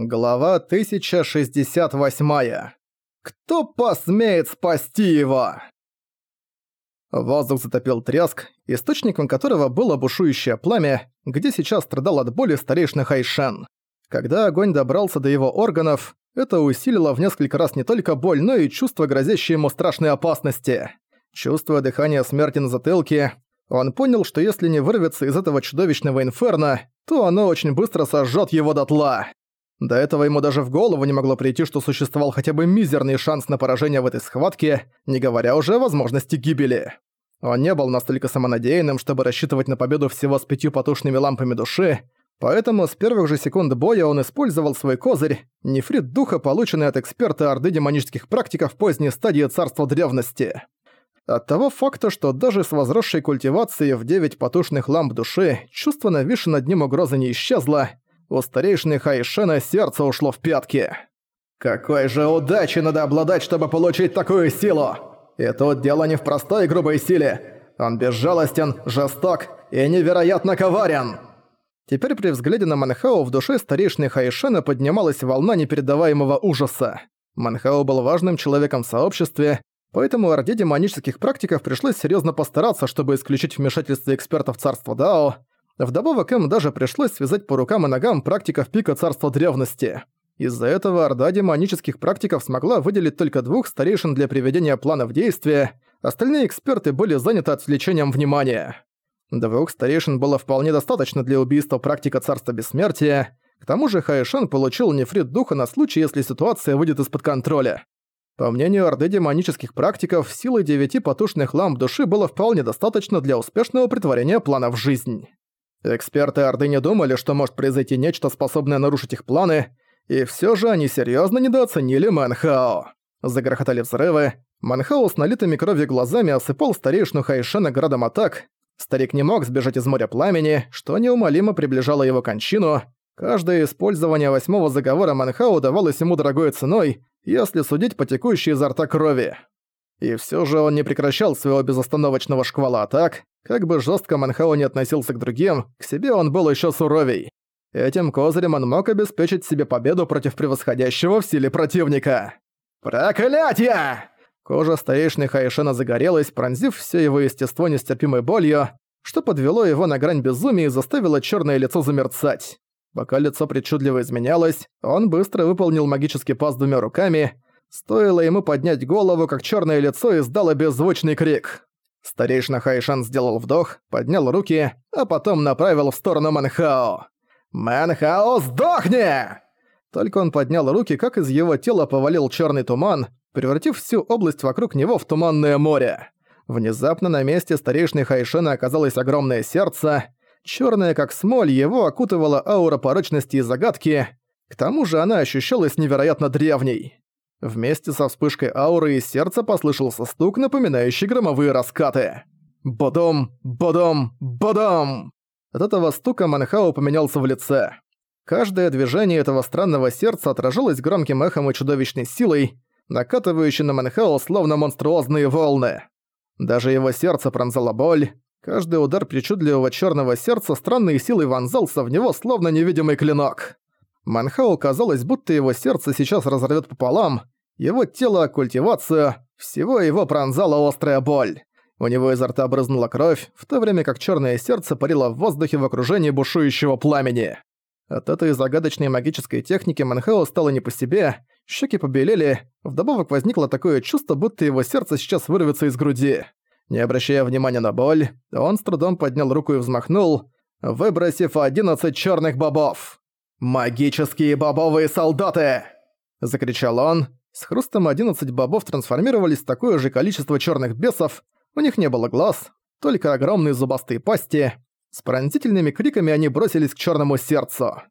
Глава 1068. Кто посмеет спасти его? Воздух затопил тряск, источником которого было бушующее пламя, где сейчас страдал от боли старейшина Хайшен. Когда огонь добрался до его органов, это усилило в несколько раз не только боль, но и чувство, грозящее ему страшной опасности. Чувствуя дыхание смерти на затылке, он понял, что если не вырвется из этого чудовищного инферно, то оно очень быстро сожжет его дотла. До этого ему даже в голову не могло прийти, что существовал хотя бы мизерный шанс на поражение в этой схватке, не говоря уже о возможности гибели. Он не был настолько самонадеянным, чтобы рассчитывать на победу всего с пятью потушными лампами души, поэтому с первых же секунд боя он использовал свой козырь, нефрит духа, полученный от эксперта Орды демонических практиков поздней стадии Царства Древности. От того факта, что даже с возросшей культивацией в девять потушных ламп души чувство нависшей над ним угрозы не исчезло, у старейшины Хайшена сердце ушло в пятки. «Какой же удачи надо обладать, чтобы получить такую силу! И тут дело не в простой грубой силе. Он безжалостен, жесток и невероятно коварен!» Теперь при взгляде на Манхао в душе старейшины Хайшена поднималась волна непередаваемого ужаса. Манхао был важным человеком в сообществе, поэтому Орде демонических практиков пришлось серьезно постараться, чтобы исключить вмешательство экспертов царства Дао, Вдобавок им даже пришлось связать по рукам и ногам практиков пика царства древности. Из-за этого Орда демонических практиков смогла выделить только двух старейшин для приведения плана в действие, остальные эксперты были заняты отвлечением внимания. Двух старейшин было вполне достаточно для убийства практика царства бессмертия, к тому же Хайшан получил нефрит духа на случай, если ситуация выйдет из-под контроля. По мнению Орды демонических практиков, силы девяти потушных ламп души было вполне достаточно для успешного притворения плана в жизнь. Эксперты Орды не думали, что может произойти нечто, способное нарушить их планы, и все же они серьезно недооценили Манхао. Загрохотали взрывы. Манхао с налитыми кровью глазами осыпал старейшину Хайшена градом атак. Старик не мог сбежать из моря пламени, что неумолимо приближало его кончину. Каждое использование восьмого заговора Манхао давалось ему дорогой ценой, если судить по текущей изо рта крови. И все же он не прекращал своего безостановочного шквала атак, как бы жестко Манхао не относился к другим, к себе он был еще суровей. Этим козырем он мог обеспечить себе победу против превосходящего в силе противника. «Проклятье!» Кожа старейшины Хайшена загорелась, пронзив все его естество нестерпимой болью, что подвело его на грань безумия и заставило черное лицо замерцать. Пока лицо причудливо изменялось, он быстро выполнил магический пас двумя руками, Стоило ему поднять голову, как черное лицо издало беззвучный крик. Старейшина Хайшан сделал вдох, поднял руки, а потом направил в сторону Манхао. «Манхао, сдохни!» Только он поднял руки, как из его тела повалил черный туман, превратив всю область вокруг него в туманное море. Внезапно на месте старейшины Хайшена оказалось огромное сердце. Черное как смоль, его окутывала аура порочности и загадки. К тому же она ощущалась невероятно древней. Вместе со вспышкой ауры из сердца послышался стук, напоминающий громовые раскаты. Бодом, бодом, бодом! От этого стука Манхао поменялся в лице. Каждое движение этого странного сердца отражалось громким эхом и чудовищной силой, накатывающей на Манхао словно монструозные волны. Даже его сердце пронзала боль. Каждый удар причудливого черного сердца странной силой вонзался в него словно невидимый клинок. Манхау казалось, будто его сердце сейчас разорвет пополам, его тело, культивацию, всего его пронзала острая боль. У него изо рта брызнула кровь, в то время как черное сердце парило в воздухе в окружении бушующего пламени. От этой загадочной магической техники Манхао стало не по себе, щеки побелели, вдобавок возникло такое чувство, будто его сердце сейчас вырвется из груди. Не обращая внимания на боль, он с трудом поднял руку и взмахнул, выбросив одиннадцать черных бобов. «Магические бобовые солдаты!» – закричал он. С хрустом 11 бобов трансформировались в такое же количество черных бесов, у них не было глаз, только огромные зубастые пасти. С пронзительными криками они бросились к черному сердцу.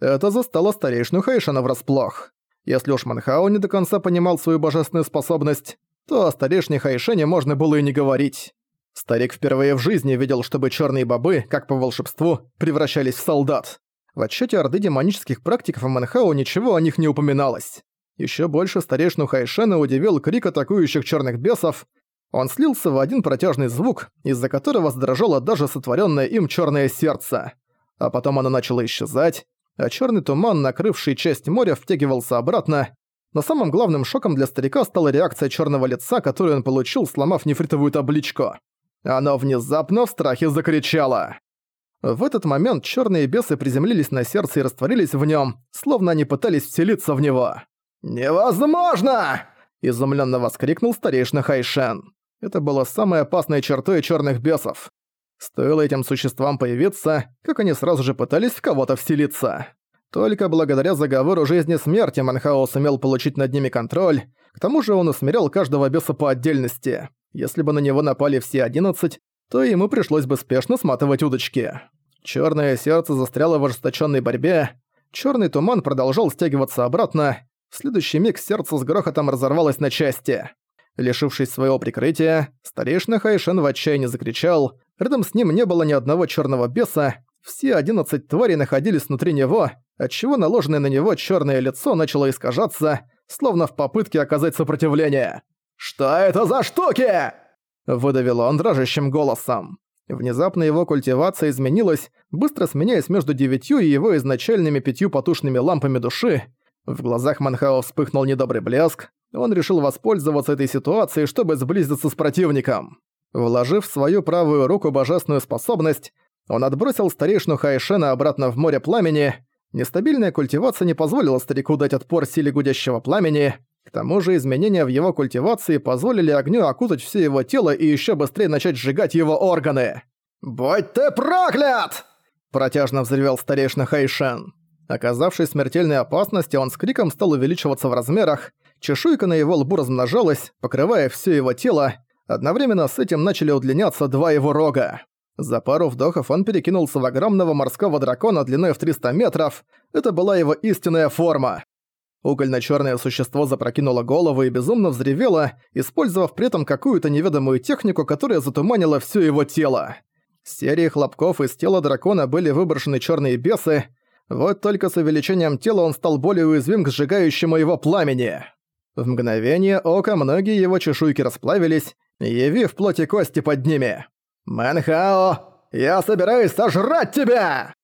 Это застало старейшину Хайшана врасплох. Если уж Манхао не до конца понимал свою божественную способность, то о старейшине Хайшене можно было и не говорить. Старик впервые в жизни видел, чтобы черные бобы, как по волшебству, превращались в солдат. В отчете Орды демонических практиков Манхау ничего о них не упоминалось. Еще больше старейшину Хайшена удивил крик атакующих черных бесов. Он слился в один протяжный звук, из-за которого задрожало даже сотворенное им черное сердце. А потом оно начало исчезать. а черный туман, накрывший часть моря, втягивался обратно. Но самым главным шоком для старика стала реакция черного лица, которую он получил, сломав нефритовую табличку. Оно внезапно в страхе закричало. В этот момент черные бесы приземлились на сердце и растворились в нем, словно они пытались вселиться в него. «Невозможно!» – изумленно воскликнул старейшина Хайшен. Это было самой опасной чертой черных бесов. Стоило этим существам появиться, как они сразу же пытались в кого-то вселиться. Только благодаря заговору жизни-смерти Манхао сумел получить над ними контроль, к тому же он усмирял каждого беса по отдельности. Если бы на него напали все одиннадцать, то ему пришлось бы спешно сматывать удочки. Чёрное сердце застряло в ожесточенной борьбе, черный туман продолжал стягиваться обратно, в следующий миг сердце с грохотом разорвалось на части. Лишившись своего прикрытия, старейшина Хайшен в отчаянии закричал, рядом с ним не было ни одного черного беса, все одиннадцать тварей находились внутри него, отчего наложенное на него черное лицо начало искажаться, словно в попытке оказать сопротивление. «Что это за штуки?» – выдавил он дрожащим голосом. Внезапно его культивация изменилась, быстро сменяясь между девятью и его изначальными пятью потушными лампами души. В глазах Манхао вспыхнул недобрый блеск, он решил воспользоваться этой ситуацией, чтобы сблизиться с противником. Вложив в свою правую руку божественную способность, он отбросил старейшину Хайшена обратно в море пламени. Нестабильная культивация не позволила старику дать отпор силе гудящего пламени. К тому же изменения в его культивации позволили огню окутать все его тело и еще быстрее начать сжигать его органы. «Будь ты проклят!» Протяжно взревел старейшина Хайшен. Оказавшись в смертельной опасности, он с криком стал увеличиваться в размерах, чешуйка на его лбу размножалась, покрывая все его тело, одновременно с этим начали удлиняться два его рога. За пару вдохов он перекинулся в огромного морского дракона длиной в 300 метров. Это была его истинная форма. Угольно-чёрное существо запрокинуло голову и безумно взревело, использовав при этом какую-то неведомую технику, которая затуманила всё его тело. С серии хлопков из тела дракона были выброшены чёрные бесы, вот только с увеличением тела он стал более уязвим к сжигающему его пламени. В мгновение ока многие его чешуйки расплавились, явив плоти кости под ними. «Мэнхао, я собираюсь сожрать тебя!»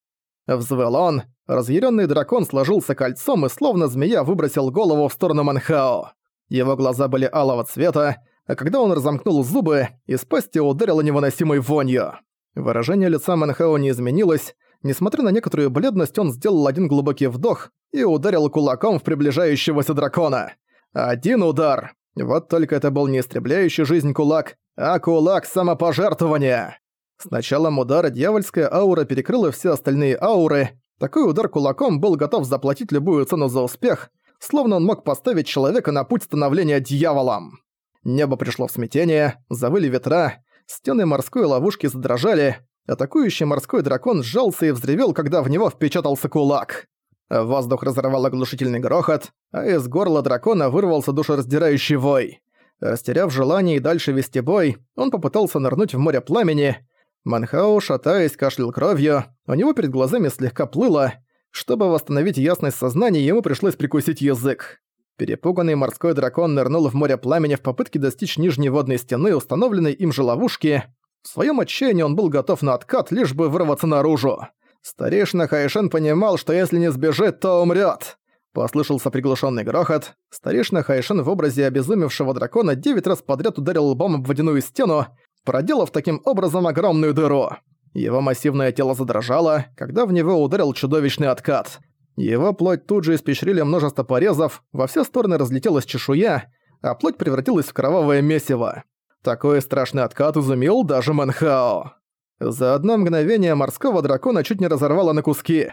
Взвыл он, разъяренный дракон сложился кольцом и словно змея выбросил голову в сторону Мэнхао. Его глаза были алого цвета, а когда он разомкнул зубы, из пасти ударило невыносимой вонью. Выражение лица Мэнхао не изменилось, несмотря на некоторую бледность, он сделал один глубокий вдох и ударил кулаком в приближающегося дракона. Один удар. Вот только это был не истребляющий жизнь кулак, а кулак самопожертвования. С началом удара дьявольская аура перекрыла все остальные ауры. Такой удар кулаком был готов заплатить любую цену за успех, словно он мог поставить человека на путь становления дьяволом. Небо пришло в смятение, завыли ветра, стены морской ловушки задрожали, атакующий морской дракон сжался и взревел, когда в него впечатался кулак. Воздух разорвал оглушительный грохот, а из горла дракона вырвался душераздирающий вой. Растеряв желание и дальше вести бой, он попытался нырнуть в море пламени. Манхау, шатаясь, кашлял кровью, у него перед глазами слегка плыло. Чтобы восстановить ясность сознания, ему пришлось прикусить язык. Перепуганный морской дракон нырнул в море пламени в попытке достичь нижней водной стены, установленной им же ловушки. В своем отчаянии он был готов на откат, лишь бы вырваться наружу. Старейшина Хайшен понимал, что если не сбежит, то умрет. Послышался приглушенный грохот. Старейшина Хайшин в образе обезумевшего дракона девять раз подряд ударил лбом об водяную стену, проделав таким образом огромную дыру. Его массивное тело задрожало, когда в него ударил чудовищный откат. Его плоть тут же испещрили множество порезов, во все стороны разлетелась чешуя, а плоть превратилась в кровавое месиво. Такой страшный откат изумил даже Манхао. За одно мгновение морского дракона чуть не разорвало на куски.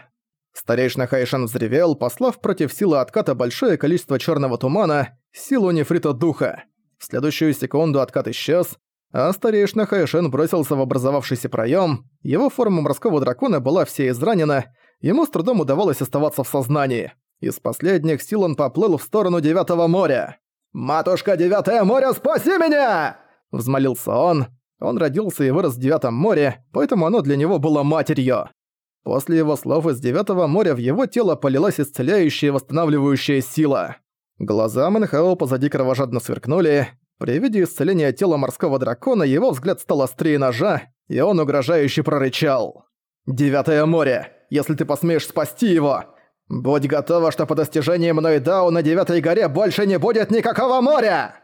Старейшина Хайшан взревел, послав против силы отката большое количество черного тумана, силу нефрита духа. В следующую секунду откат исчез, а старейшина Хайшен бросился в образовавшийся проем. Его форма морского дракона была вся изранена, ему с трудом удавалось оставаться в сознании. Из последних сил он поплыл в сторону Девятого моря. «Матушка Девятое море, спаси меня!» Взмолился он. Он родился и вырос в Девятом море, поэтому оно для него было матерью. После его слов из Девятого моря в его тело полилась исцеляющая восстанавливающая сила. Глаза Мэнхао позади кровожадно сверкнули. При виде исцеления тела морского дракона его взгляд стал острее ножа, и он угрожающе прорычал. «Девятое море! Если ты посмеешь спасти его, «Будь готова, что по достижении мной Дау на Девятой горе больше не будет никакого моря!»